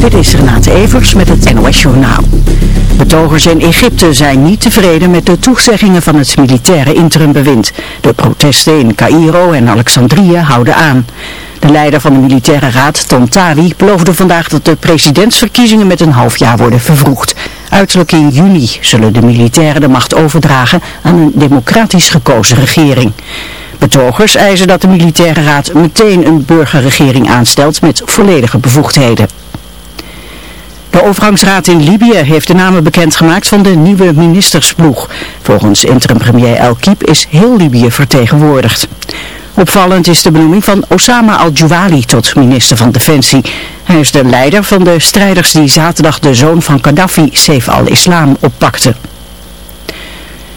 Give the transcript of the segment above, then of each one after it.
Dit is Renate Evers met het NOS Journaal. Betogers in Egypte zijn niet tevreden met de toezeggingen van het militaire interimbewind. De protesten in Cairo en Alexandrië houden aan. De leider van de militaire raad, Tontari, beloofde vandaag dat de presidentsverkiezingen met een half jaar worden vervroegd. Uiterlijk in juni zullen de militairen de macht overdragen aan een democratisch gekozen regering. Betogers eisen dat de militaire raad meteen een burgerregering aanstelt met volledige bevoegdheden. De overgangsraad in Libië heeft de namen bekendgemaakt van de nieuwe ministersploeg. Volgens interim-premier El Kiep is heel Libië vertegenwoordigd. Opvallend is de benoeming van Osama al-Juwali tot minister van Defensie. Hij is de leider van de strijders die zaterdag de zoon van Gaddafi, Saif al-Islam, oppakte.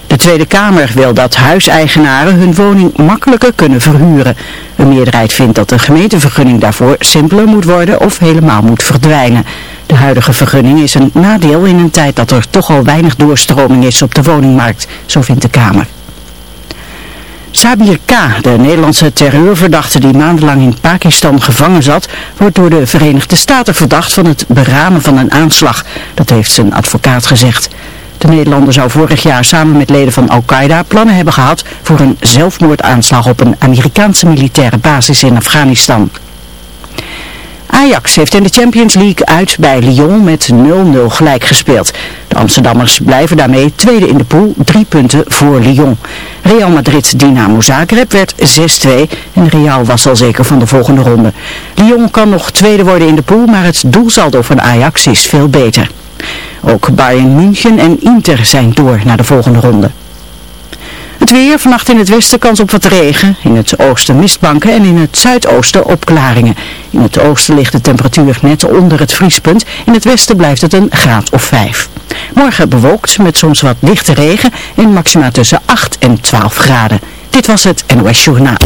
De Tweede Kamer wil dat huiseigenaren hun woning makkelijker kunnen verhuren. Een meerderheid vindt dat de gemeentevergunning daarvoor simpeler moet worden of helemaal moet verdwijnen. De huidige vergunning is een nadeel in een tijd dat er toch al weinig doorstroming is op de woningmarkt, zo vindt de Kamer. Sabir K., de Nederlandse terreurverdachte die maandenlang in Pakistan gevangen zat, wordt door de Verenigde Staten verdacht van het beramen van een aanslag. Dat heeft zijn advocaat gezegd. De Nederlander zou vorig jaar samen met leden van Al-Qaeda plannen hebben gehad voor een zelfmoordaanslag op een Amerikaanse militaire basis in Afghanistan. Ajax heeft in de Champions League uit bij Lyon met 0-0 gelijk gespeeld. De Amsterdammers blijven daarmee tweede in de pool, drie punten voor Lyon. Real Madrid Dynamo Zagreb werd 6-2 en Real was al zeker van de volgende ronde. Lyon kan nog tweede worden in de pool, maar het doelsaldo van Ajax is veel beter. Ook Bayern München en Inter zijn door naar de volgende ronde. Het weer, vannacht in het westen kans op wat regen, in het oosten mistbanken en in het zuidoosten opklaringen. In het oosten ligt de temperatuur net onder het vriespunt, in het westen blijft het een graad of 5. Morgen bewolkt met soms wat lichte regen en maxima tussen 8 en 12 graden. Dit was het NOS Journaal.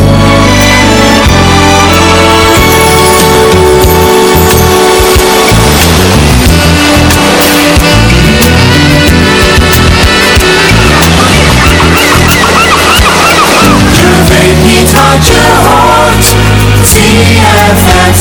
find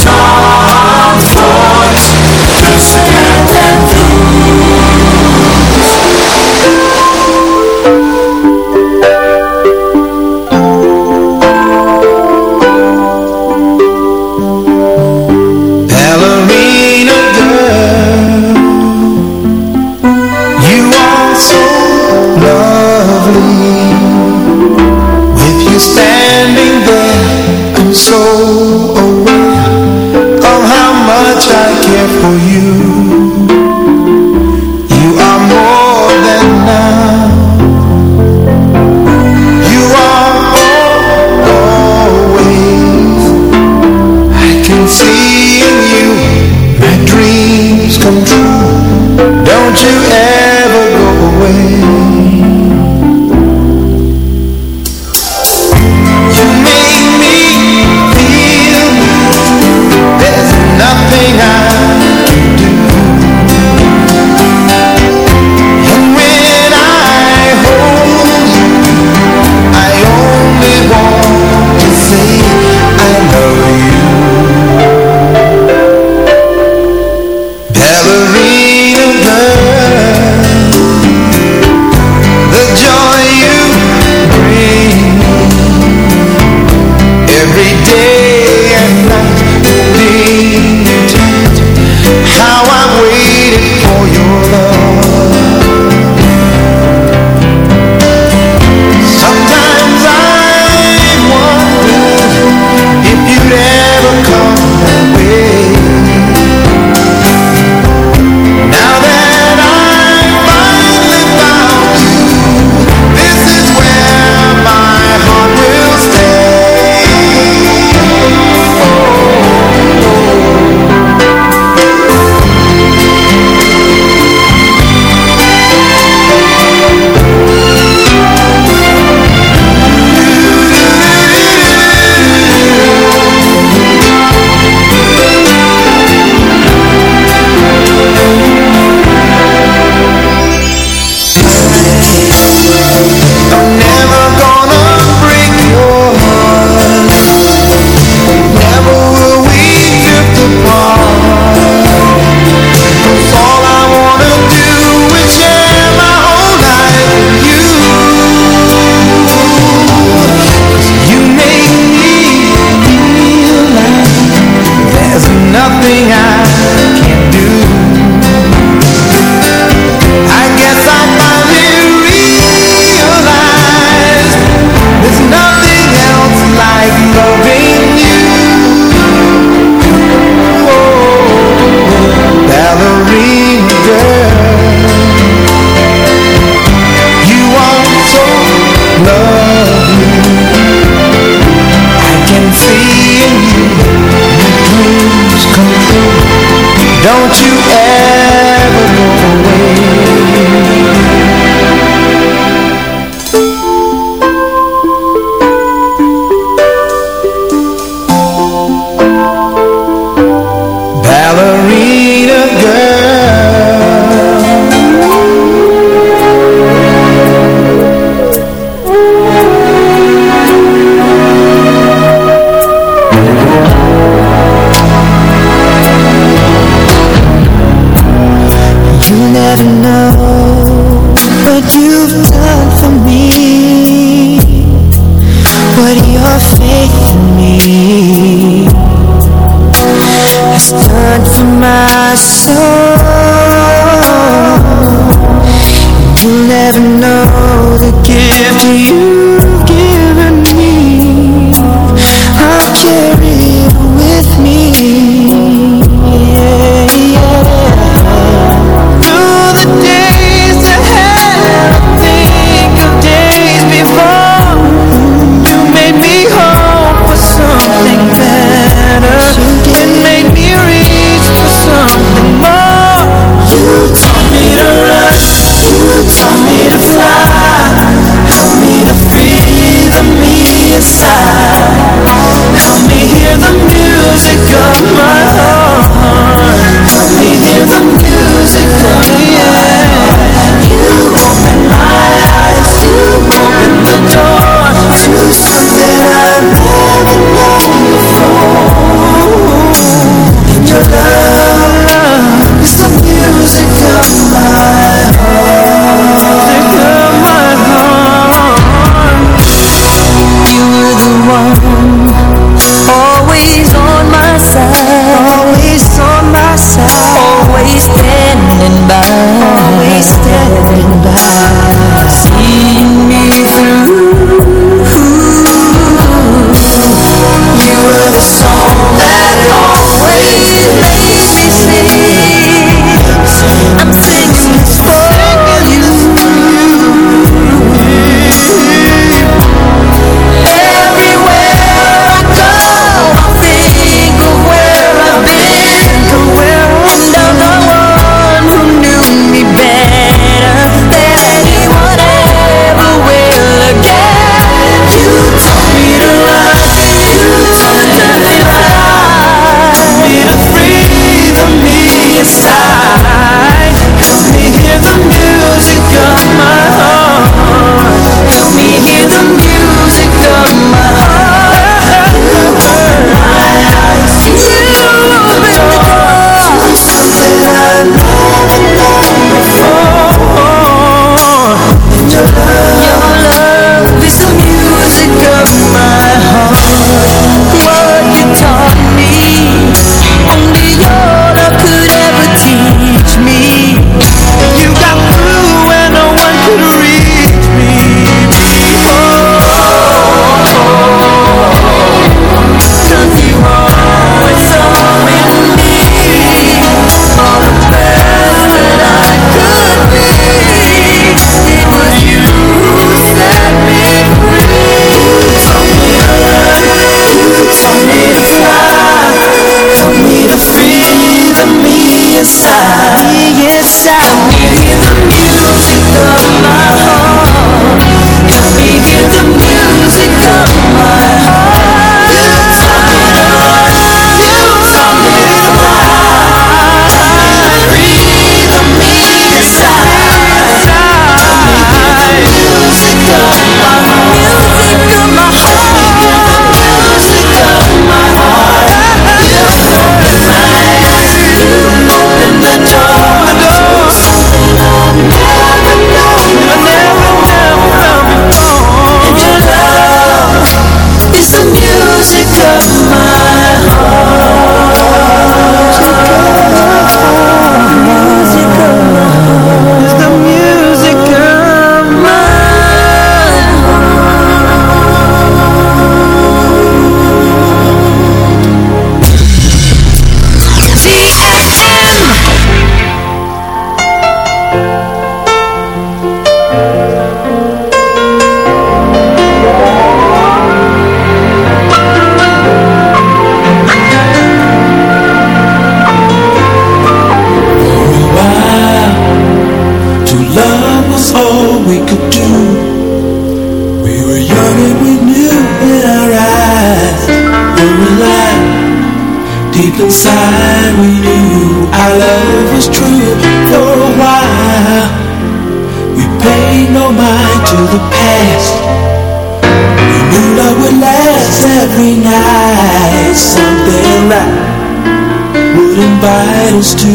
to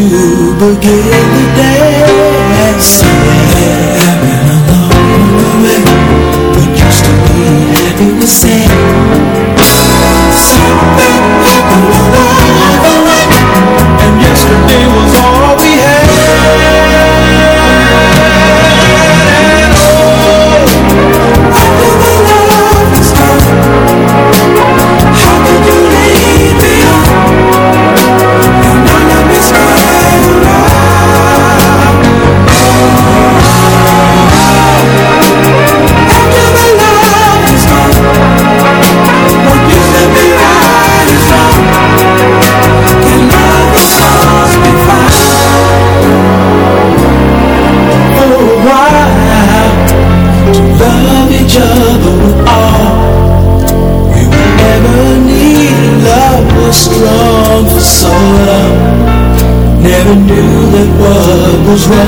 begin the day and see it along the way. Used to be happy was sad. was wrong.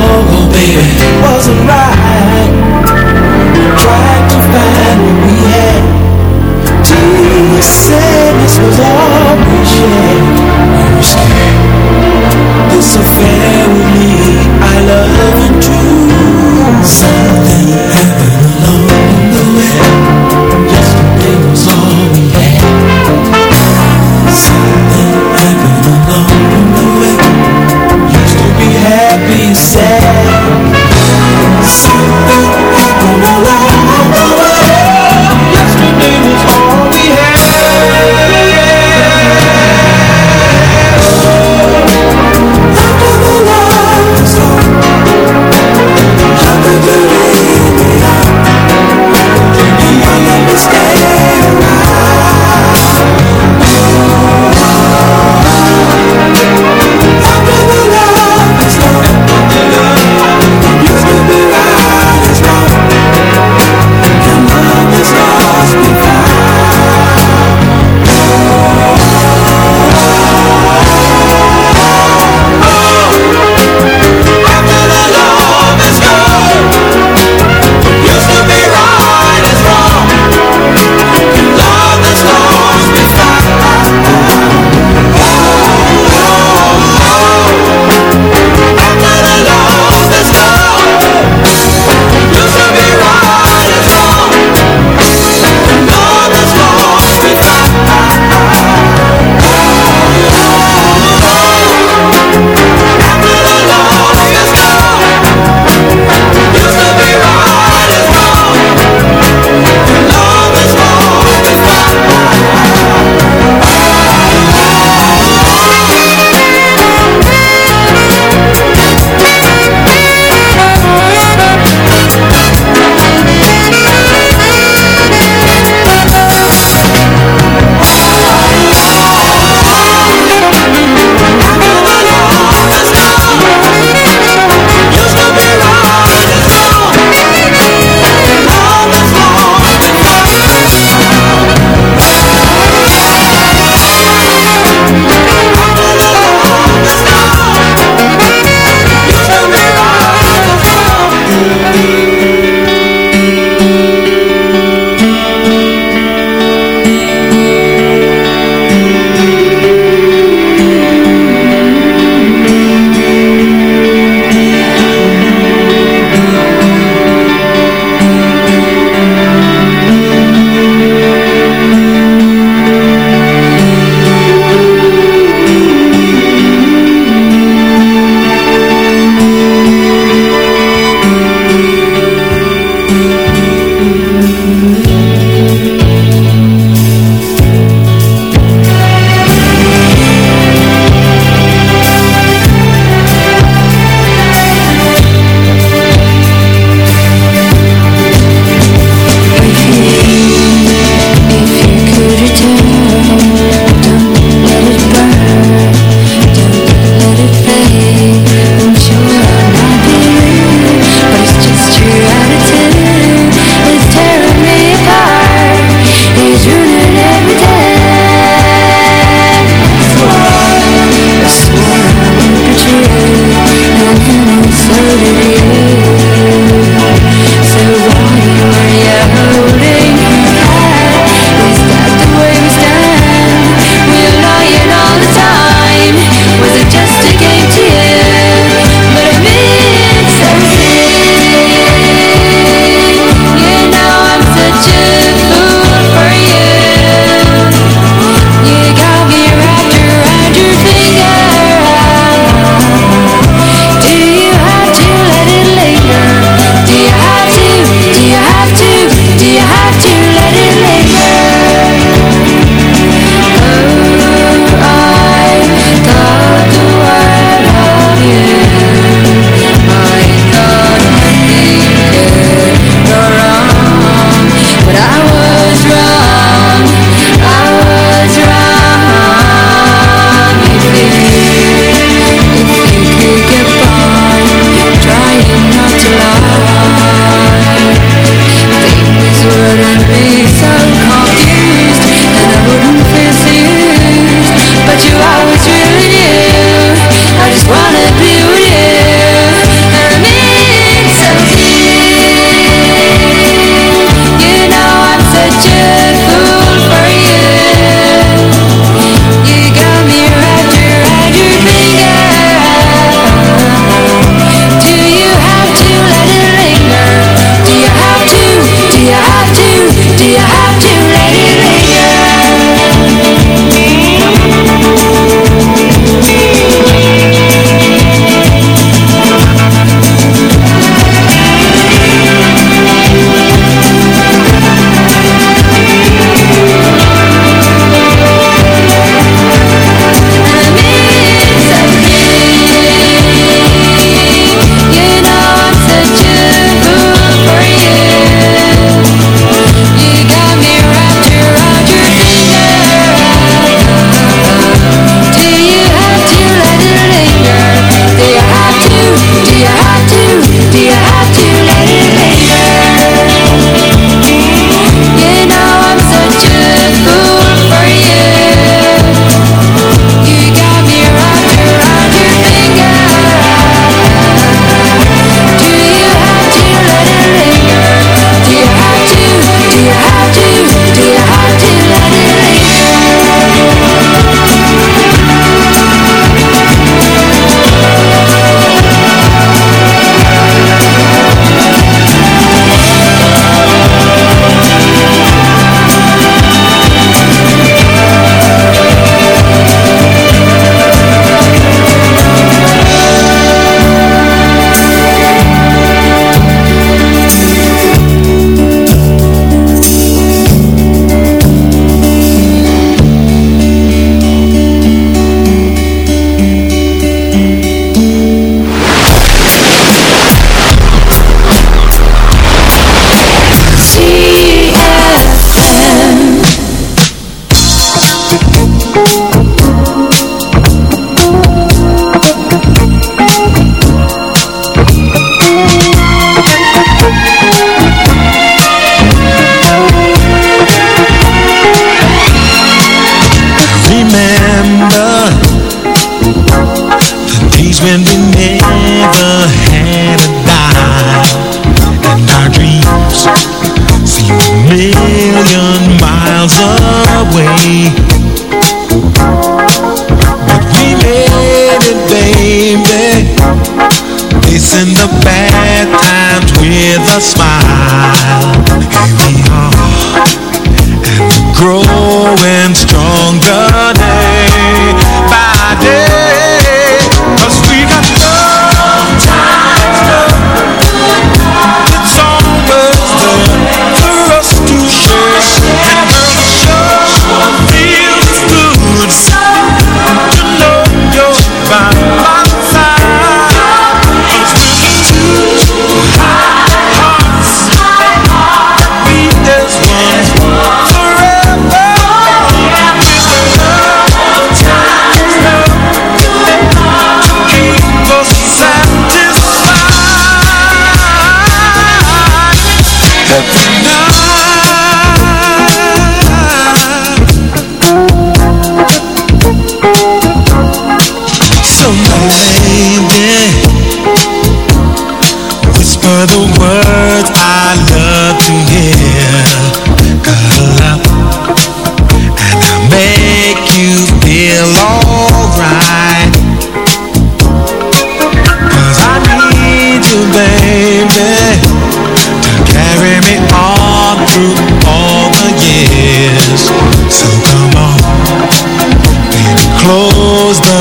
I was wrong.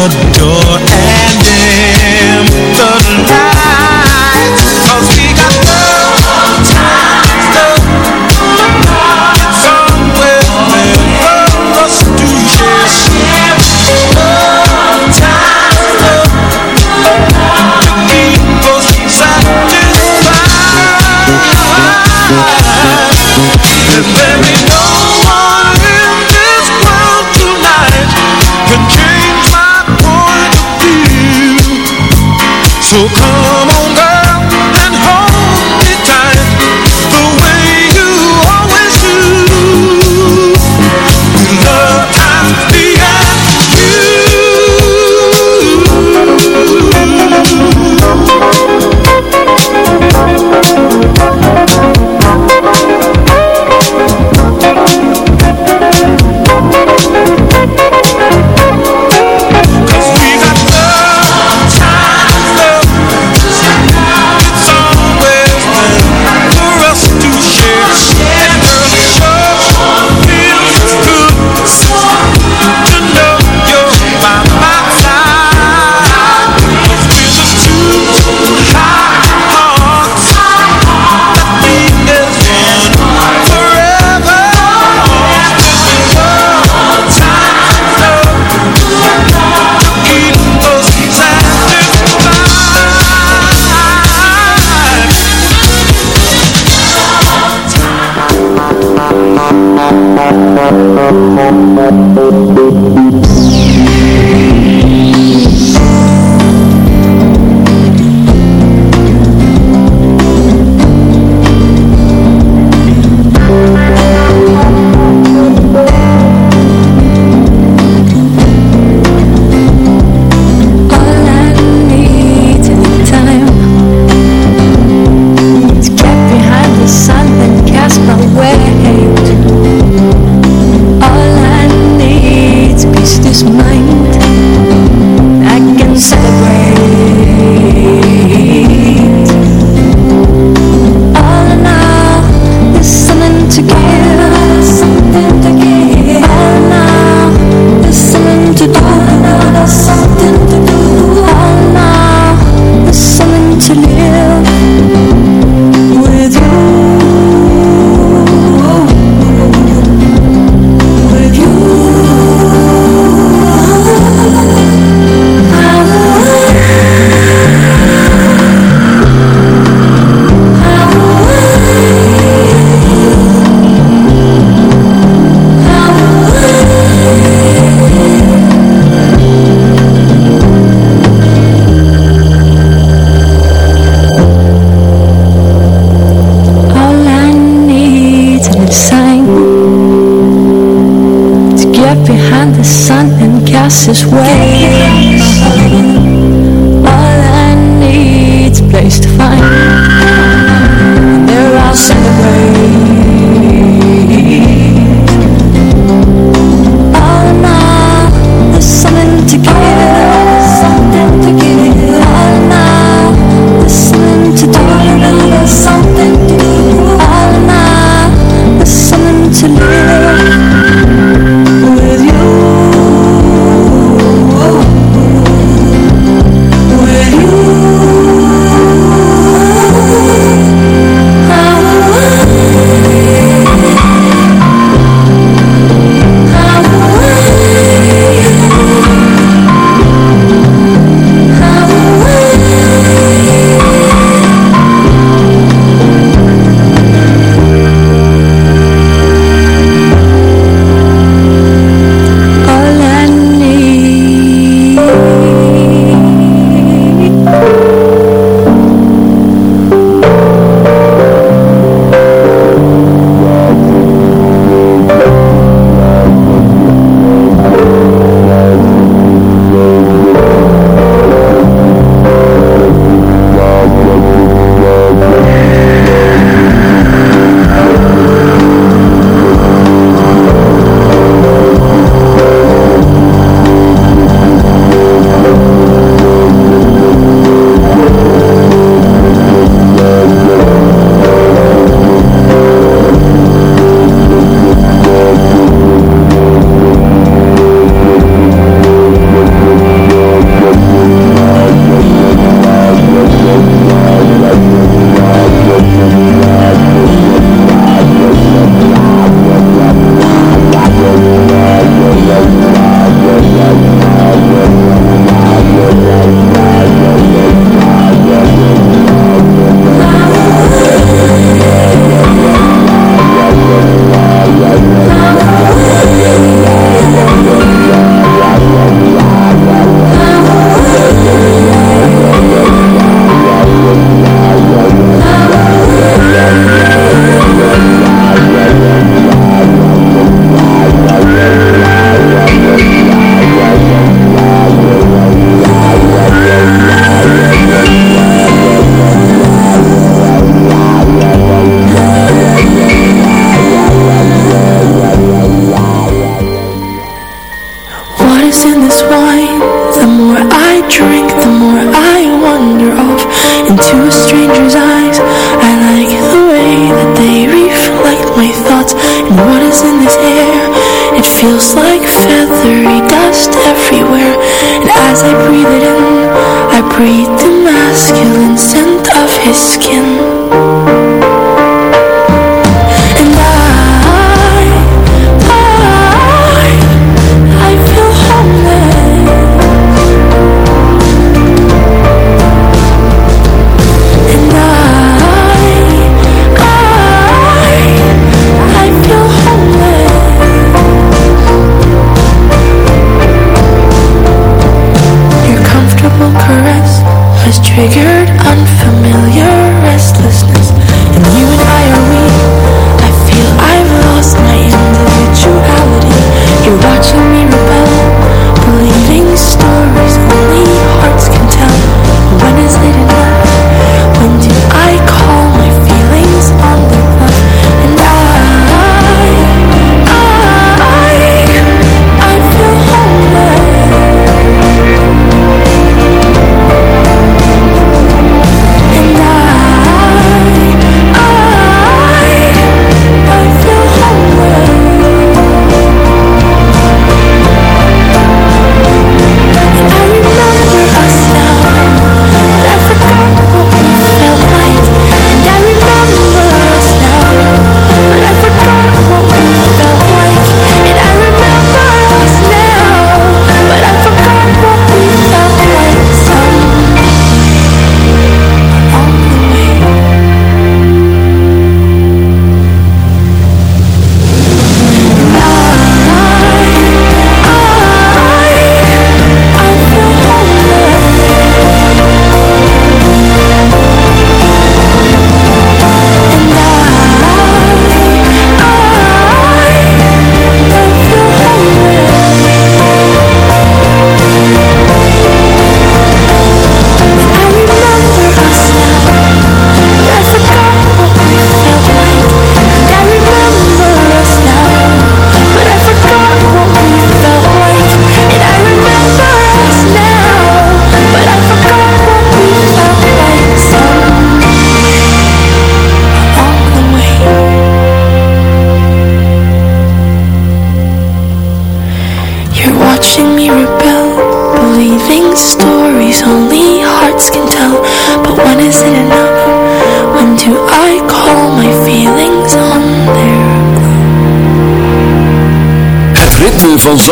adore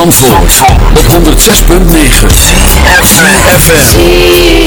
Op 106.9 see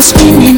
spinning